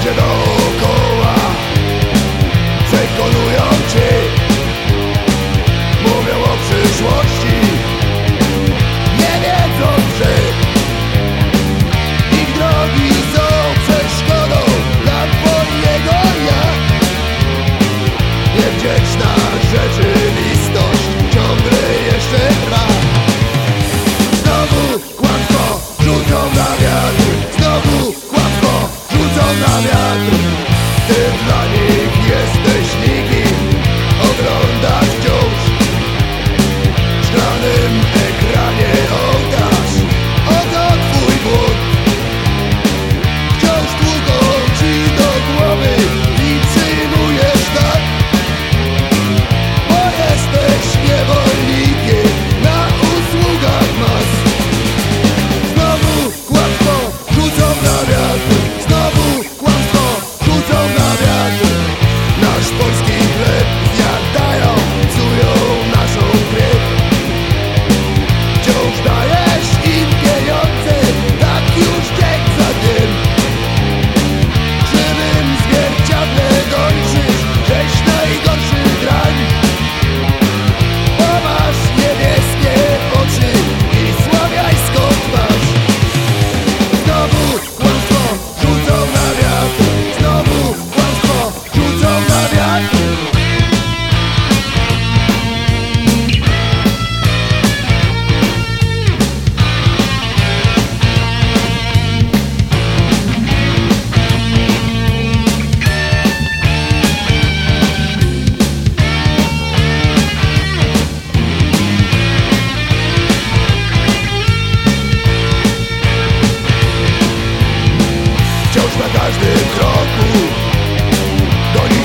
Wszędzie dookoła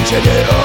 Goni